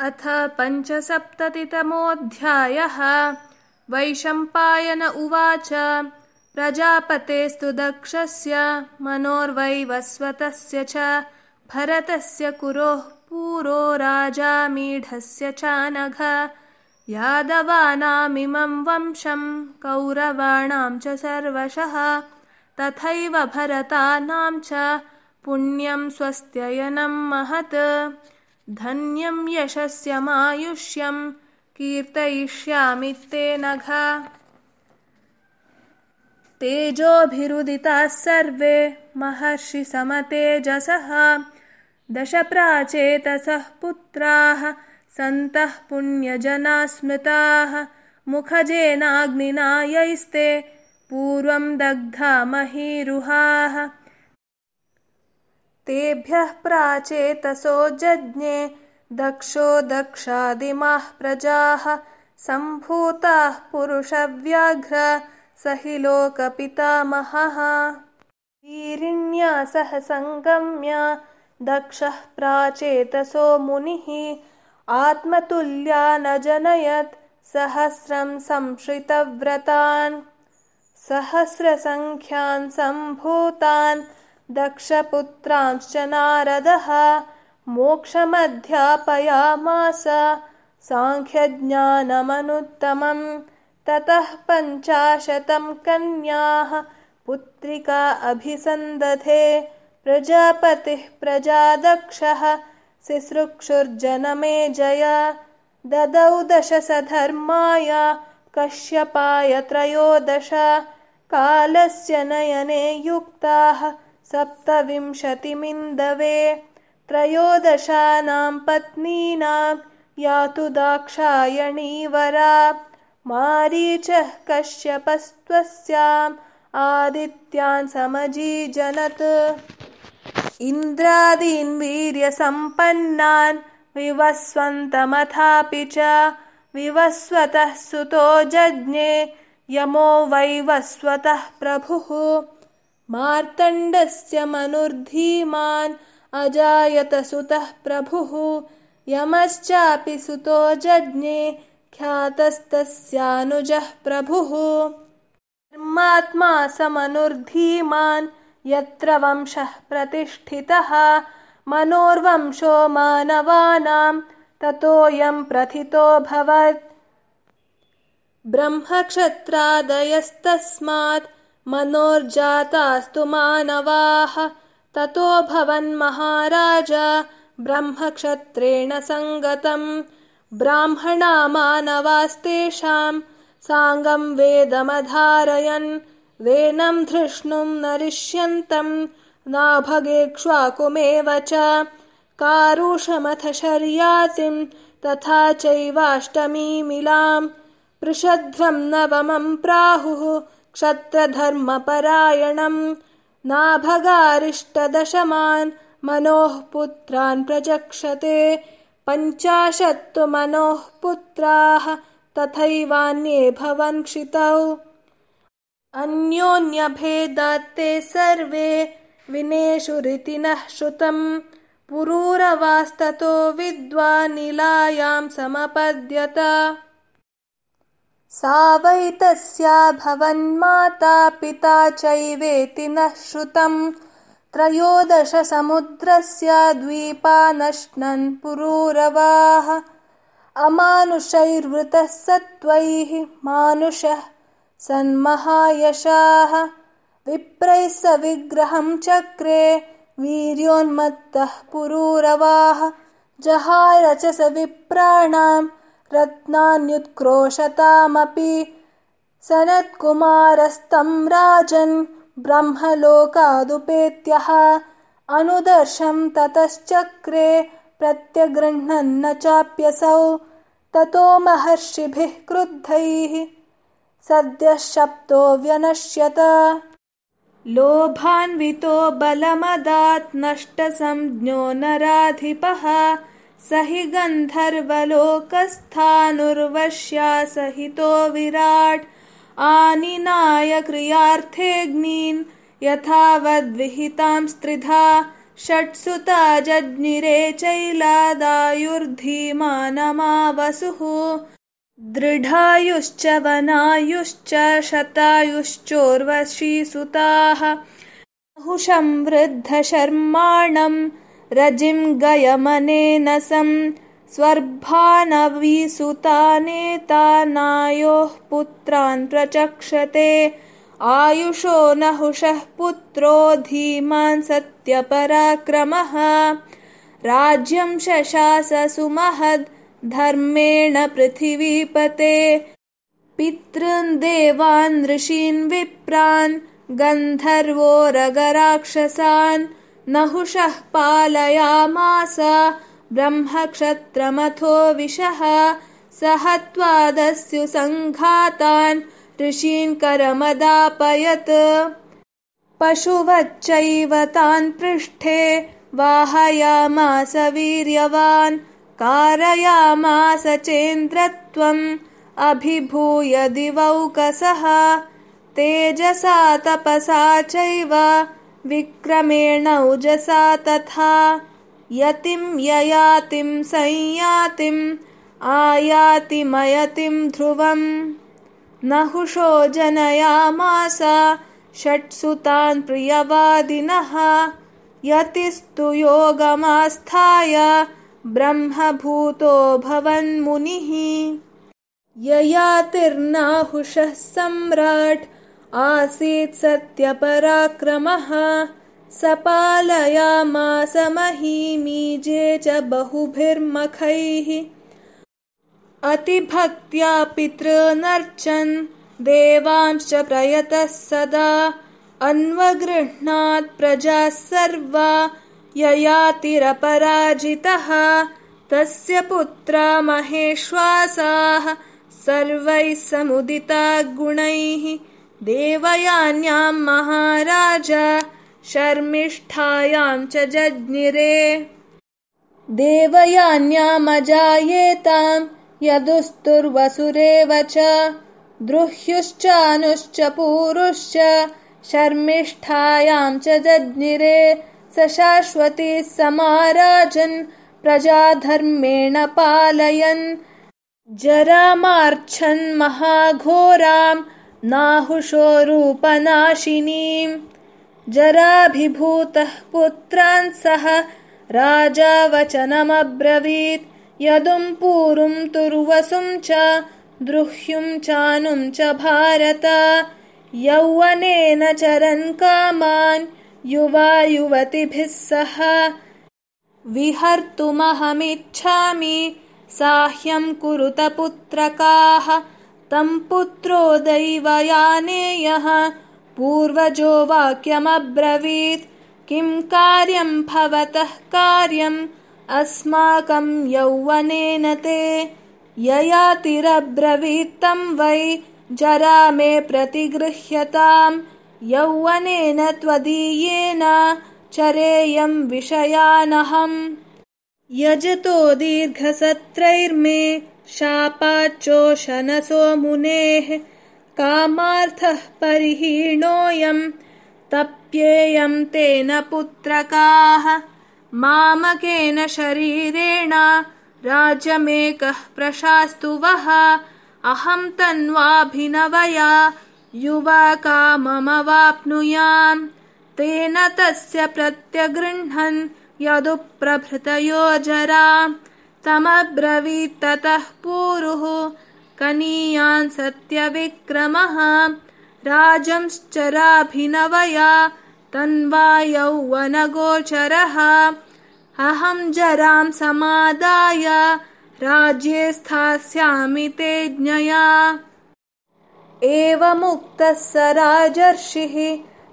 अथ पञ्चसप्ततितमोऽध्यायः। वैशम्पायन उवाच। प्रजापतेस्तु दक्षस्य मनोर्वैवस्वतस्य च भरतस्य कुरोः पूरो राजा मीढस्य चानघ। यादवानामिमं वंशं कौरवाणां च सर्वशः। तथैव भरतानां च पुण्यं स्वस्त्ययनं महत् धन्यं यशस्यमायुष्यं कीर्तयिष्यामि ते नघ। तेजोभिरुदिताः सर्वे महर्षिसमतेजसः दशप्राचेतसः पुत्राः सन्तः पुण्यजना स्मृताः मुखजेनाग्निना यैस्ते पूर्वं दग्धा महीरुहाः तेभ्यः प्राचेतसो जज्ञे दक्षो दक्षादिमाः प्रजाः सम्भूताः पुरुषव्याघ्र स हि लोकपितामहः। वीरिण्या सह सङ्गम्य दक्षः प्राचेतसो मुनिः आत्मतुल्या न जनयत् सहस्रं संश्रितव्रतान्। सहस्रसङ्ख्यान् सम्भूतान् दक्षपुत्रांश्च नारदः मोक्षमध्यापयामास साङ्ख्यज्ञानमनुत्तमम् ततः पञ्चाशतं कन्याः पुत्रिका अभिसन्दधे प्रजापतिः प्रजादक्षः शिसृक्षुर्जनमे जय ददौ दशसधर्माय कश्यपाय त्रयोदश कालस्य नयने युक्ताः सप्तविंशतिमिन्दवे त्रयोदशानां पत्नीनां यातु दाक्षायणीवरा मारीचः कश्यपस्त्वस्याम् आदित्यान् समजीजनत्। इन्द्रादीन् वीर्यसम्पन्नान् विवस्वन्तमथापि च विवस्वतः सुतो जज्ञे यमो वैवस्वतः प्रभुः मार्तण्डस्य मनुर्धीमान् अजायतसुतः प्रभुः। यमश्चापि सुतो जज्ञे ख्यातस्तस्यानुजः प्रभुः। धर्मात्मा समनुर्धीमान् यत्र वंशः प्रतिष्ठितः मनोर्वंशो मानवानां ततोऽयं प्रथितोऽभवत् ब्रह्मक्षत्रादयस्तस्मात् मनोर्जातास्तु मानवाः। ततोऽभवन्महाराज ब्रह्मक्षत्रेण सङ्गतम्। ब्राह्मणा मानवास्तेषां साङ्गं वेदमधारयन्। वेनं धृष्णुं नरिष्यन्तं नाभगेक्ष्वाकुमेव च। कारुषमथ शर्यातिं तथा चैवाष्टमीमिलाम्। पृषध्वं नवमं प्राहुः क्षत्रधर्मपरायणम् नाभगारिष्टदशमान् मनोः पुत्रान् प्रजक्षते पञ्चाशत्तु मनोः पुत्राः तथैवान्ये भवन्क्षितौ। अन्योन्यभेदात्ते सर्वे विनेषुरिति नः श्रुतम्। पुरूरवास्ततो विद्वानिलायां समपद्यत सा वै तस्या भवन्माता पिता चैवेति नः श्रुतम्। त्रयोदशसमुद्रस्य द्वीपानश्नन् पुरूरवाः। अमानुषैर्वृतः सत्त्वैः मानुषः सन्महायशाः। विप्रैः स विग्रहं चक्रे वीर्योन्मत्तः पुरूरवाः। जहार च स विप्राणां रत्नान्युत्क्रोशतामपि सनत्कुमारस्तं राजन् ब्रह्मलोकादुपेत्यः अनुदर्शं ततश्चक्रे प्रत्यगृह्णन्न चाप्यसौ ततो महर्षिभिः क्रुद्धैः सद्यः शप्तो व्यनश्यत। लोभान्वितो बलमदात् नष्टसंज्ञो नराधिपः स हि गन्धर्वलोकस्थानुर्वश्या सहितो विराट्। आनिनाय क्रियार्थेऽग्नीन् यथावद्विहितां स्त्रिधा। षट्सुता जज्ञिरे चैलादायुर्धीमानमावसुः। दृढायुश्च वनायुश्च शतायुश्चोर्वशीसुताः। हुषं वृद्धशर्माणं रजिं गयमनेन सं स्वर्भानवीसुतानेतानायोः पुत्रान् प्रचक्षते। आयुषो नहुषः पुत्रो धीमान् सत्यपराक्रमः। राज्यं शशास सुमहद् धर्मेण पृथिवीपते। पितॄन् देवान् ऋषीन् विप्रान् गन्धर्वोरगराक्षसान् नहुषः पालयामास ब्रह्मक्षत्रमथो विशः स हत्वादस्यु सङ्घातान् ऋषीन् करमदापयत्। पशुवच्चैव तान् पृष्ठे वाहयामास वीर्यवान् कारयामास चेन्द्रत्वम् अभिभूय दिवौकसः। तेजसा तपसा चैव विक्रमेण उजसा तथा यतिं ययातिं संयातिम् आयातिमयतिं ध्रुवम्। नहुषो जनयामास षट्सुतान् प्रियवादिनः। यतिस्तु योगमास्थाय ब्रह्मभूतो भवन्मुनिः। ययातिर्नाहुषः सम्राट् आसीत् सत्यपराक्रमः। स पालयामास महीमीजे च बहुभिर्मखैः। अतिभक्त्या पितॄनर्चन् देवांश्च प्रयतः सदा। अन्वगृह्णात् प्रजाः सर्वा ययातिरपराजितः। तस्य पुत्रा महेश्वासाः सर्वैः समुदिता गुणैः देवयान्यां महाराज शर्मिष्ठायां च जज्ञिरे। देवयान्यामजायेतां यदुस्तुर्वसुरेव च द्रुह्युश्चानुश्च पूरुश्च शर्मिष्ठायां च जज्ञिरे। स शाश्वती समाराजन् प्रजाधर्मेण पालयन्। जरामार्च्छन् महाघोरां नाहुषो रूपनाशिनीम् जराभिभूतः पुत्रान् सह राजा वचनमब्रवीत् यदुं पूरुं तुर्वसुं च द्रुह्युं चानुं च भारत। यौवनेन चरन् कामान् युवा युवतिभिः सह। विहर्तुमहमिच्छामि साह्यं कुरुत पुत्रकाः तं पुत्रो दैवयानेयः। पूर्वजो वाक्यमब्रवीत्। किं कार्यं भवतः कार्यम्? अस्माकं यौवनेन ते ययातिरब्रवीत्तं वै। जरा मे प्रतिगृह्यताम्। यौवनेन त्वदीयेन चरेयं विषयानहम्। यजतो दीर्घसत्रैर्मे शापाच्चोशनसो मुनेः कामार्थः परिहीणोऽयं तप्येयं तेन पुत्रकाः मामकेन शरीरेण राज्यमेकः प्रशास्तु वः। अहं तन्वाभिनवया युवा काममवाप्नुयाम् तेन तस्य प्रत्यगृह्णन् यदुप्रभृतयो जरा तमब्रवीत्ततः पूरुः। कनीयान् सत्यविक्रमः। राजंश्चराभिनवया तन्वा यौवनगोचरः अहं जरां समादाय राज्ये स्थास्यामि ते ज्ञया। एवमुक्तः स राजर्षिः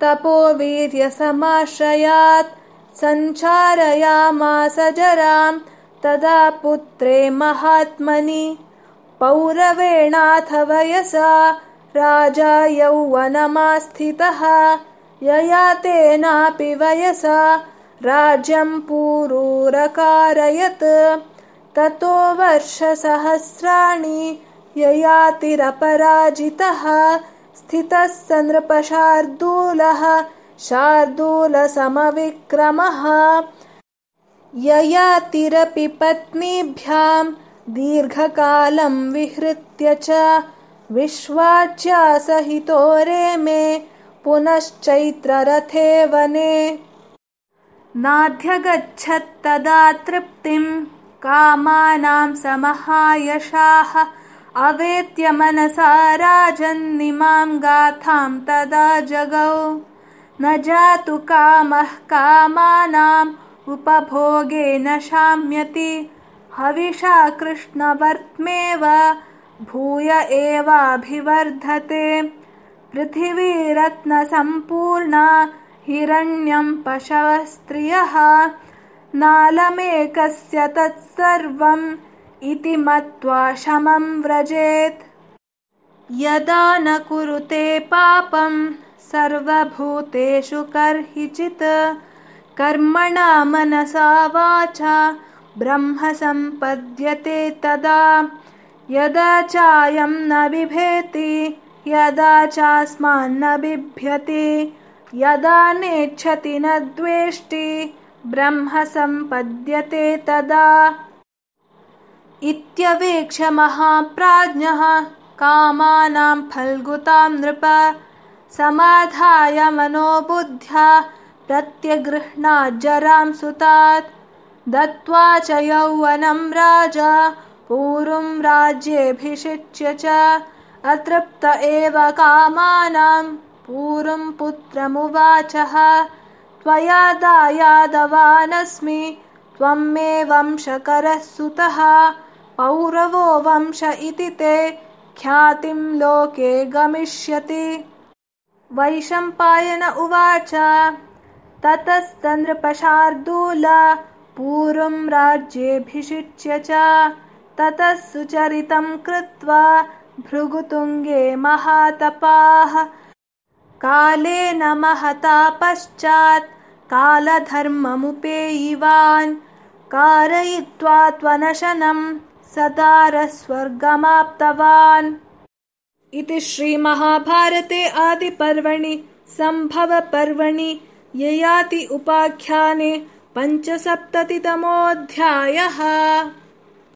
तपोवीर्यसमाश्रयात् सञ्चारयामास जरां तदा पुत्रे महात्मनि। पौरवेणाथ वयसा राजा यौवनमास्थितः। यया तेनापि वयसा राज्यं पूरूरकारयत्। ततो वर्षसहस्राणि ययातिरपराजितः। स्थितः स नृपशार्दूलः शार्दूलसमविक्रमः ययातिरपि पत्नीभ्यां दीर्घकालं विहृत्य च विश्वाच्यासहितो रेमे पुनश्चैत्ररथे वने नाध्यगच्छत्तदा तृप्तिं कामानां समहायशाः अवेत्य मनसा राजन्निमां गाथां तदा जगौ। न जातु कामः कामानाम् उपभोगेन शाम्यति। हविषा कृष्णवर्त्मेव भूय एवाभिवर्धते। पृथिवीरत्नसम्पूर्णा हिरण्यं पशवः स्त्रियः नालमेकस्य तत्सर्वम् इति मत्वा शमं व्रजेत्। यदा न कुरुते पापं सर्वभूतेषु कर्हिचित् कर्मणा मनसा वाचा ब्रह्म सम्पद्यते तदा। यदा चायं न बिभेति यदा चास्मान्न बिभ्यति यदा नेच्छति न द्वेष्टि ब्रह्म सम्पद्यते तदा। इत्यवेक्ष महाप्राज्ञः कामानां फल्गुतां नृप समाधाय मनोबुद्ध्या प्रत्यगृह्णाज्जरां सुतात्। दत्त्वा च यौवनं राजा पूर्वं राज्येऽभिषिच्य च। अतृप्त एव कामानां पूर्वं पुत्रमुवाचः। त्वया दायादवानस्मि त्वं मे वंशकरः सुतः। पौरवो वंश इति ते ख्यातिं लोके गमिष्यति। वैशम्पायन उवाच ततस्तनृपशार्दूल पूर्वं राज्येऽभिषिच्य च ततः सुचरितं कृत्वा भृगुतुङ्गे महातपाः। कालेन महता पश्चात् कालधर्ममुपेयिवान् कारयित्वा त्वनशनं सदारस्वर्गमाप्तवान्। इति श्रीमहाभारते आदिपर्वणि सम्भवपर्वणि ययाति उपाख्याने पञ्चसप्ततितमोऽध्यायः।